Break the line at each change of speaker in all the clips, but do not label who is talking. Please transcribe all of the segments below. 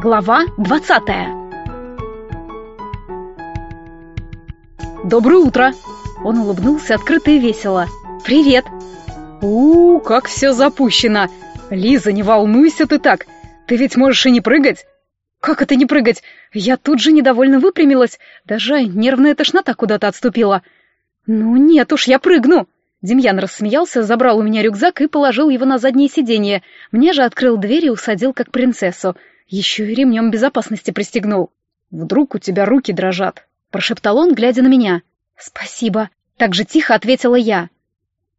Глава двадцатая «Доброе утро!» Он улыбнулся открыто и весело. «Привет!» -у как все запущено! Лиза, не волнуйся ты так! Ты ведь можешь и не прыгать!» «Как это не прыгать? Я тут же недовольно выпрямилась, даже нервная тошнота куда-то отступила. Ну нет уж, я прыгну!» Демьян рассмеялся, забрал у меня рюкзак и положил его на заднее сиденье. Мне же открыл дверь и усадил как принцессу. Еще и ремнем безопасности пристегнул. «Вдруг у тебя руки дрожат?» — прошептал он, глядя на меня. «Спасибо», — так же тихо ответила я.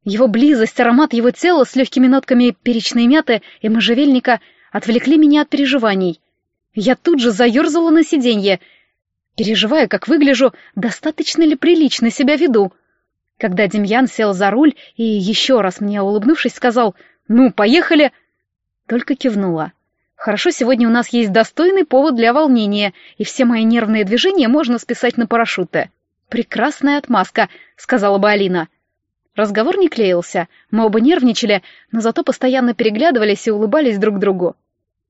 Его близость, аромат его тела с легкими нотками перечной мяты и можжевельника отвлекли меня от переживаний. Я тут же заерзала на сиденье, переживая, как выгляжу, достаточно ли прилично себя веду. Когда Демьян сел за руль и еще раз мне улыбнувшись сказал «Ну, поехали!» Только кивнула. Хорошо, сегодня у нас есть достойный повод для волнения, и все мои нервные движения можно списать на парашюты. «Прекрасная отмазка», — сказала бы Алина. Разговор не клеился, мы оба нервничали, но зато постоянно переглядывались и улыбались друг другу.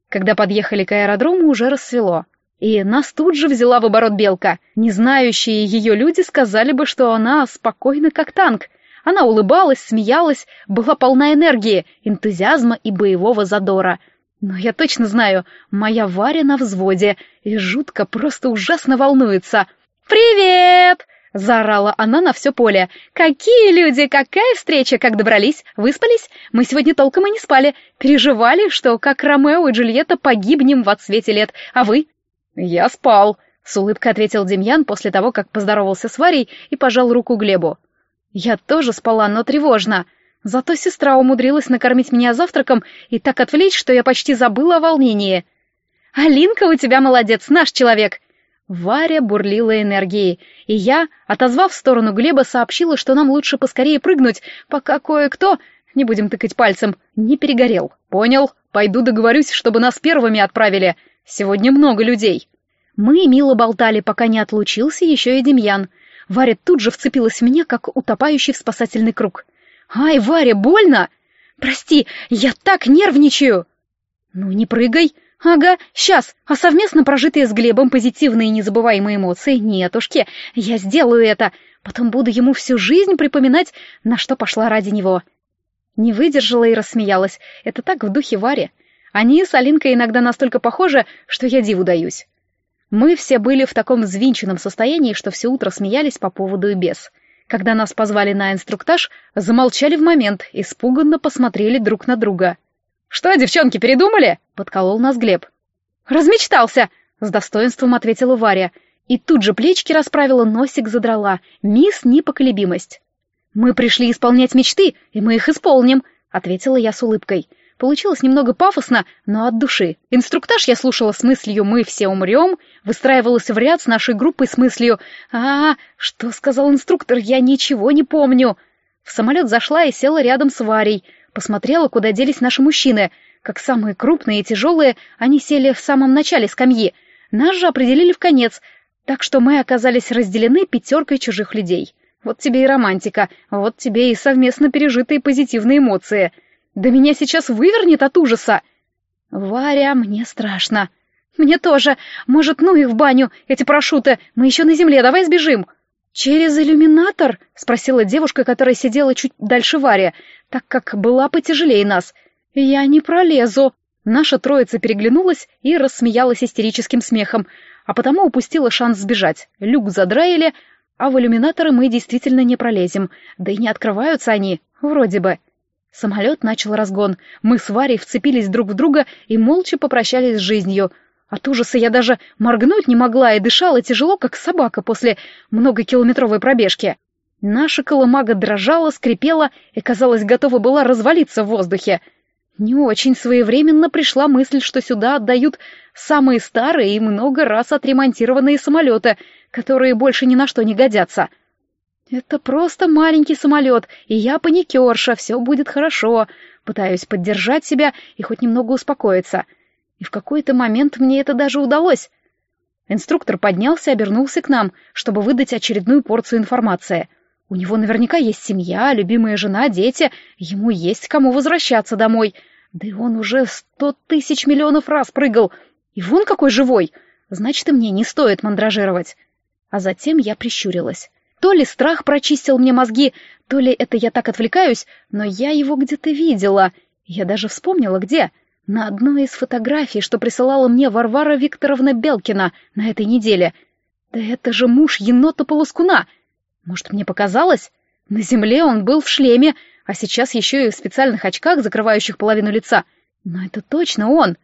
Когда подъехали к аэродрому, уже рассвело. И нас тут же взяла в оборот белка. Не знающие ее люди сказали бы, что она спокойна, как танк. Она улыбалась, смеялась, была полна энергии, энтузиазма и боевого задора. Но я точно знаю, моя Варя на взводе и жутко, просто ужасно волнуется. «Привет!» — заорала она на все поле. «Какие люди! Какая встреча! Как добрались? Выспались? Мы сегодня толком и не спали. Переживали, что, как Ромео и Джульетта, погибнем в отсвете лет. А вы?» «Я спал», — с улыбкой ответил Демьян после того, как поздоровался с Варей и пожал руку Глебу. «Я тоже спала, но тревожно. Зато сестра умудрилась накормить меня завтраком и так отвлечь, что я почти забыла о волнении. «Алинка у тебя молодец, наш человек!» Варя бурлила энергией, и я, отозвав в сторону Глеба, сообщила, что нам лучше поскорее прыгнуть, пока кое-кто, не будем тыкать пальцем, не перегорел. «Понял, пойду договорюсь, чтобы нас первыми отправили. Сегодня много людей». Мы мило болтали, пока не отлучился еще и Демьян. Варя тут же вцепилась в меня, как утопающий в спасательный круг. «Ай, Варя, больно!» «Прости, я так нервничаю!» «Ну, не прыгай!» «Ага, сейчас, а совместно прожитые с Глебом позитивные и незабываемые эмоции, нетушки, я сделаю это, потом буду ему всю жизнь припоминать, на что пошла ради него». Не выдержала и рассмеялась, это так в духе Вари. Они с Алинкой иногда настолько похожи, что я диву даюсь. Мы все были в таком взвинченном состоянии, что все утро смеялись по поводу и без. Когда нас позвали на инструктаж, замолчали в момент, испуганно посмотрели друг на друга. «Что, девчонки, передумали?» — подколол нас Глеб. «Размечтался!» — с достоинством ответила Варя. И тут же плечики расправила, носик задрала. Мисс Непоколебимость. «Мы пришли исполнять мечты, и мы их исполним», — ответила я с улыбкой. Получилось немного пафосно, но от души. Инструктаж я слушала с мыслью «мы все умрем», выстраивалась в ряд с нашей группой с мыслью «А, что сказал инструктор, я ничего не помню». В самолет зашла и села рядом с Варей, посмотрела, куда делись наши мужчины. Как самые крупные и тяжелые, они сели в самом начале скамьи. Нас же определили в конец, так что мы оказались разделены пятеркой чужих людей. Вот тебе и романтика, вот тебе и совместно пережитые позитивные эмоции — да меня сейчас вывернет от ужаса. Варя, мне страшно. Мне тоже. Может, ну их в баню, эти парашюты. Мы еще на земле, давай сбежим. Через иллюминатор? Спросила девушка, которая сидела чуть дальше Вари, так как была потяжелее нас. Я не пролезу. Наша троица переглянулась и рассмеялась истерическим смехом, а потому упустила шанс сбежать. Люк задраили, а в иллюминаторы мы действительно не пролезем. Да и не открываются они, вроде бы. Самолет начал разгон. Мы с Варей вцепились друг в друга и молча попрощались с жизнью. От ужаса я даже моргнуть не могла и дышала тяжело, как собака после многокилометровой пробежки. Наша колымага дрожала, скрипела и, казалось, готова была развалиться в воздухе. Не очень своевременно пришла мысль, что сюда отдают самые старые и много раз отремонтированные самолеты, которые больше ни на что не годятся. «Это просто маленький самолет, и я паникерша, все будет хорошо». Пытаюсь поддержать себя и хоть немного успокоиться. И в какой-то момент мне это даже удалось. Инструктор поднялся и обернулся к нам, чтобы выдать очередную порцию информации. У него наверняка есть семья, любимая жена, дети, ему есть кому возвращаться домой. Да и он уже сто тысяч миллионов раз прыгал. И вон какой живой! Значит, и мне не стоит мандражировать. А затем я прищурилась. То ли страх прочистил мне мозги, то ли это я так отвлекаюсь, но я его где-то видела. Я даже вспомнила, где. На одной из фотографий, что присылала мне Варвара Викторовна Белкина на этой неделе. Да это же муж енота-полоскуна! Может, мне показалось? На земле он был в шлеме, а сейчас еще и в специальных очках, закрывающих половину лица. Но это точно он.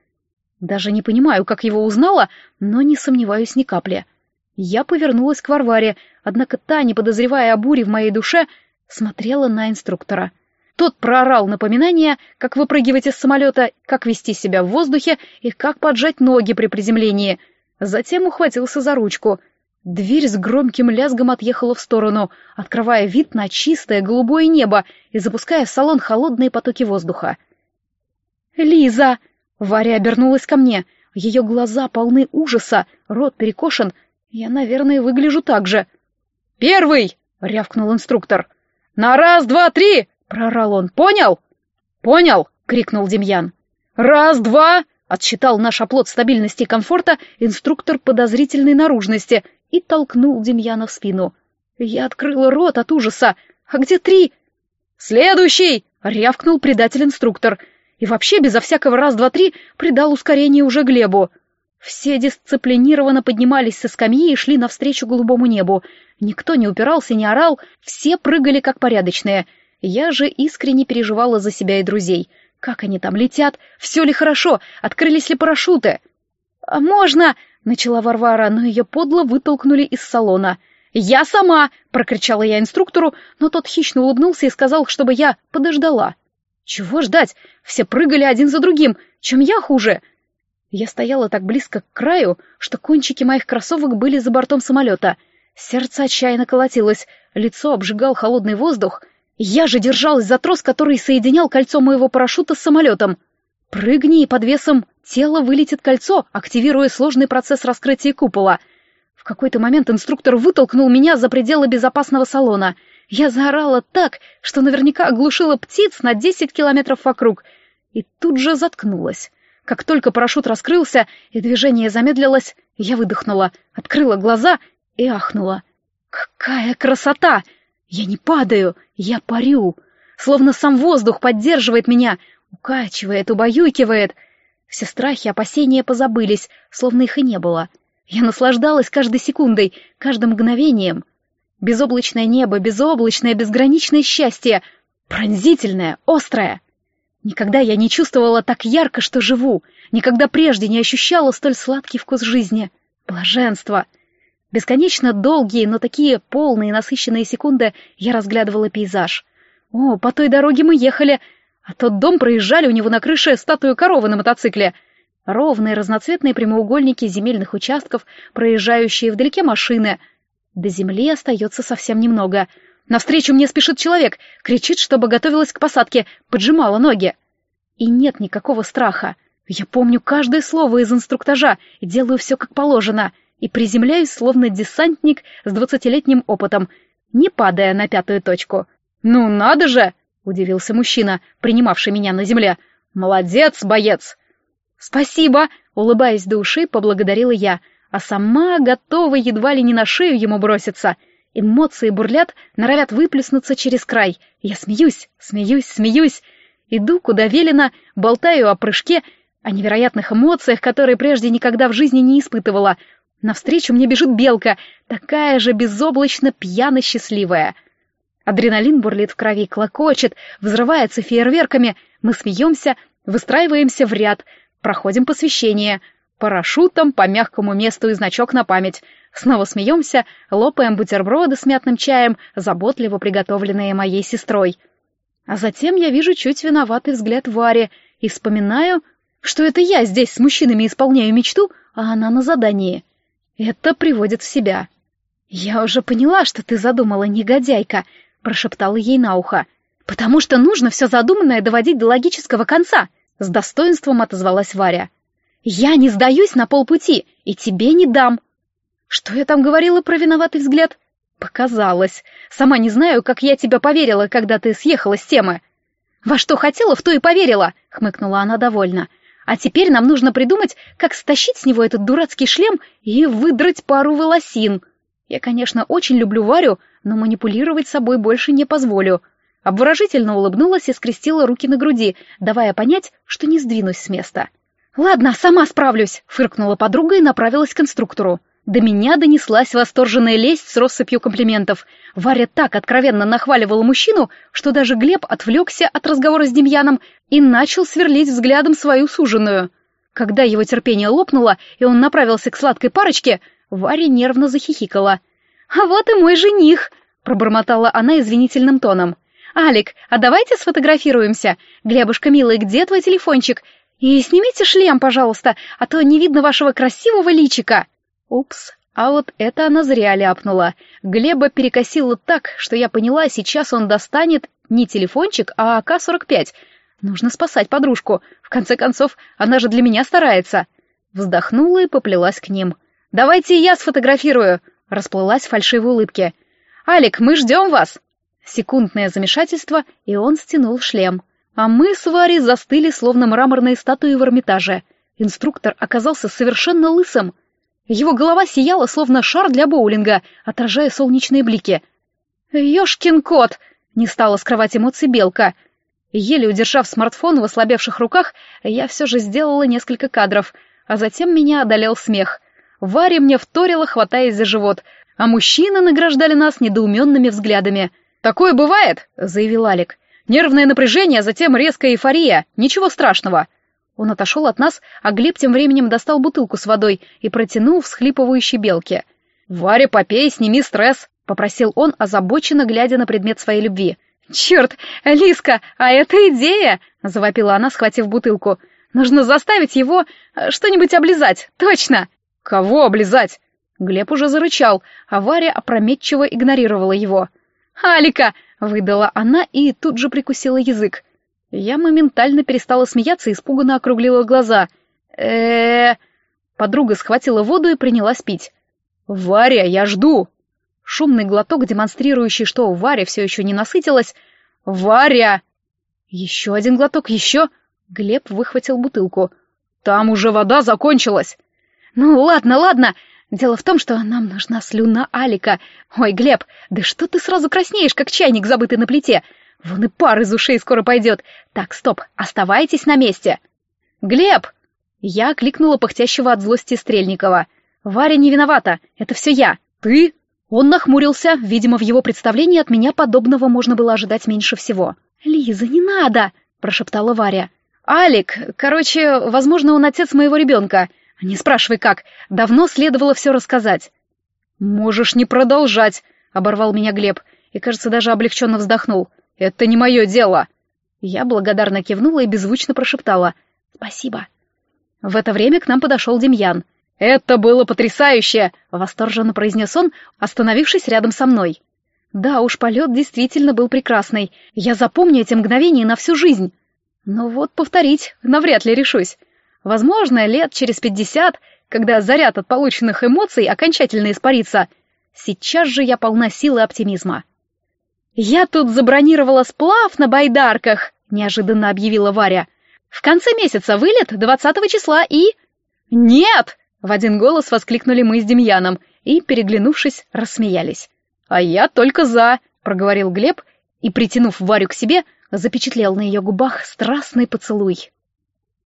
Даже не понимаю, как его узнала, но не сомневаюсь ни капли. Я повернулась к Варваре, однако та, не подозревая о буре в моей душе, смотрела на инструктора. Тот проорал напоминание, как выпрыгивать из самолета, как вести себя в воздухе и как поджать ноги при приземлении. Затем ухватился за ручку — Дверь с громким лязгом отъехала в сторону, открывая вид на чистое голубое небо и запуская в салон холодные потоки воздуха. «Лиза!» — Варя обернулась ко мне. Ее глаза полны ужаса, рот перекошен. Я, наверное, выгляжу так же. «Первый!» — рявкнул инструктор. «На раз, два, три!» — прорал он. «Понял?» «Понял!» — крикнул Демьян. «Раз, два!» — отсчитал наш оплот стабильности и комфорта инструктор подозрительной наружности — и толкнул Демьяна в спину. Я открыла рот от ужаса. «А где три?» «Следующий!» — рявкнул предатель-инструктор. И вообще, безо всякого раз-два-три, придал ускорение уже Глебу. Все дисциплинированно поднимались со скамьи и шли навстречу голубому небу. Никто не упирался, не орал, все прыгали как порядочные. Я же искренне переживала за себя и друзей. Как они там летят? Все ли хорошо? Открылись ли парашюты? «А можно?» Начала Варвара, но ее подло вытолкнули из салона. «Я сама!» — прокричала я инструктору, но тот хищно улыбнулся и сказал, чтобы я подождала. «Чего ждать? Все прыгали один за другим. Чем я хуже?» Я стояла так близко к краю, что кончики моих кроссовок были за бортом самолета. Сердце отчаянно колотилось, лицо обжигал холодный воздух. Я же держалась за трос, который соединял кольцо моего парашюта с самолетом. Прыгни, и под весом тела вылетит кольцо, активируя сложный процесс раскрытия купола. В какой-то момент инструктор вытолкнул меня за пределы безопасного салона. Я заорала так, что наверняка оглушила птиц на десять километров вокруг. И тут же заткнулась. Как только парашют раскрылся и движение замедлилось, я выдохнула, открыла глаза и ахнула. Какая красота! Я не падаю, я парю. Словно сам воздух поддерживает меня, Укачивает, убаюкивает. Все страхи, опасения позабылись, словно их и не было. Я наслаждалась каждой секундой, каждым мгновением. Безоблачное небо, безоблачное, безграничное счастье. Пронзительное, острое. Никогда я не чувствовала так ярко, что живу. Никогда прежде не ощущала столь сладкий вкус жизни. Блаженство. Бесконечно долгие, но такие полные насыщенные секунды я разглядывала пейзаж. О, по той дороге мы ехали, а тот дом проезжали у него на крыше статую коровы на мотоцикле. Ровные разноцветные прямоугольники земельных участков, проезжающие вдалеке машины. До земли остается совсем немного. Навстречу мне спешит человек, кричит, чтобы готовилась к посадке, поджимала ноги. И нет никакого страха. Я помню каждое слово из инструктажа и делаю все как положено, и приземляюсь, словно десантник с двадцатилетним опытом, не падая на пятую точку. «Ну надо же!» — удивился мужчина, принимавший меня на земле. «Молодец, боец!» «Спасибо!» — улыбаясь до ушей, поблагодарила я, а сама готова едва ли не на шею ему броситься. Эмоции бурлят, норовят выплеснуться через край. Я смеюсь, смеюсь, смеюсь. Иду, куда велено, болтаю о прыжке, о невероятных эмоциях, которые прежде никогда в жизни не испытывала. Навстречу мне бежит белка, такая же безоблачно пьяно счастливая — Адреналин бурлит в крови, клокочет, взрывается фейерверками. Мы смеемся, выстраиваемся в ряд, проходим посвящение. Парашютом по мягкому месту и значок на память. Снова смеемся, лопаем бутерброды с мятным чаем, заботливо приготовленные моей сестрой. А затем я вижу чуть виноватый взгляд Вари и вспоминаю, что это я здесь с мужчинами исполняю мечту, а она на задании. Это приводит в себя. «Я уже поняла, что ты задумала, негодяйка», прошептала ей на ухо. «Потому что нужно все задуманное доводить до логического конца», — с достоинством отозвалась Варя. «Я не сдаюсь на полпути, и тебе не дам». «Что я там говорила про виноватый взгляд?» «Показалось. Сама не знаю, как я тебя поверила, когда ты съехала с темы». «Во что хотела, в то и поверила», — хмыкнула она довольно. А теперь нам нужно придумать, как стащить с него этот дурацкий шлем и выдрать пару волосин. Я, конечно, очень люблю Варю, но манипулировать собой больше не позволю. Обворожительно улыбнулась и скрестила руки на груди, давая понять, что не сдвинусь с места. «Ладно, сама справлюсь», — фыркнула подруга и направилась к инструктору. До меня донеслась восторженная лесть с россыпью комплиментов. Варя так откровенно нахваливала мужчину, что даже Глеб отвлекся от разговора с Демьяном и начал сверлить взглядом свою суженую. Когда его терпение лопнуло, и он направился к сладкой парочке, Варя нервно захихикала. «А вот и мой жених!» — пробормотала она извинительным тоном. «Алик, а давайте сфотографируемся. Глебушка, милый, где твой телефончик? И снимите шлем, пожалуйста, а то не видно вашего красивого личика. Упс, а вот это она зря ляпнула. Глеба перекосило так, что я поняла, сейчас он достанет не телефончик, а АК-45. Нужно спасать подружку. В конце концов, она же для меня старается. Вздохнула и поплелась к ним. «Давайте я сфотографирую!» Расплылась в фальшивой улыбке. «Алик, мы ждем вас!» Секундное замешательство, и он стянул шлем. А мы с Варей застыли, словно мраморные статуи в Эрмитаже. Инструктор оказался совершенно лысым. Его голова сияла, словно шар для боулинга, отражая солнечные блики. «Ёшкин кот!» — не стала скрывать эмоции Белка. Еле удержав смартфон в ослабевших руках, я все же сделала несколько кадров, а затем меня одолел смех. Варя мне вторила, хватаясь за живот, а мужчины награждали нас недоуменными взглядами. «Такое бывает?» — заявил Алик. Нервное напряжение, а затем резкая эйфория. Ничего страшного. Он отошел от нас, а Глеб тем временем достал бутылку с водой и протянул всхлипывающей белке. «Варя, попей, сними стресс», — попросил он, озабоченно глядя на предмет своей любви. «Черт, Лиска, а это идея!» — завопила она, схватив бутылку. «Нужно заставить его э, что-нибудь облизать, точно!» «Кого облизать?» Глеб уже зарычал, а Варя опрометчиво игнорировала его. «Алика, Выдала она и тут же прикусила язык. Я моментально перестала смеяться и испуганно округлила глаза. э Подруга схватила воду и принялась пить. «Варя, я жду!» Шумный глоток, демонстрирующий, что Варя все еще не насытилась. «Варя!» Еще один глоток, еще... Глеб выхватил бутылку. «Там уже вода закончилась!» «Ну, ладно, ладно!» Дело в том, что нам нужна слюна Алика. Ой, Глеб, да что ты сразу краснеешь, как чайник, забытый на плите? Вон и пар из ушей скоро пойдет. Так, стоп, оставайтесь на месте. Глеб! Я кликнула пыхтящего от злости Стрельникова. Варя не виновата, это все я. Ты? Он нахмурился, видимо, в его представлении от меня подобного можно было ожидать меньше всего. «Лиза, не надо!» — прошептала Варя. «Алик, короче, возможно, он отец моего ребенка. Не спрашивай как, давно следовало все рассказать. Можешь не продолжать, оборвал меня Глеб и, кажется, даже облегченно вздохнул. Это не мое дело. Я благодарно кивнула и беззвучно прошептала. Спасибо. В это время к нам подошел Демьян. «Это было потрясающе!» — восторженно произнес он, остановившись рядом со мной. Да уж, полет действительно был прекрасный. Я запомню эти мгновения на всю жизнь. Но вот повторить навряд ли решусь. Возможно, лет через пятьдесят, когда заряд от полученных эмоций окончательно испарится. Сейчас же я полна силы оптимизма. «Я тут забронировала сплав на байдарках», — неожиданно объявила Варя. «В конце месяца вылет, двадцатого числа и...» «Нет!» — в один голос воскликнули мы с Демьяном и, переглянувшись, рассмеялись. «А я только за», — проговорил Глеб и, притянув Варю к себе, запечатлел на ее губах страстный поцелуй.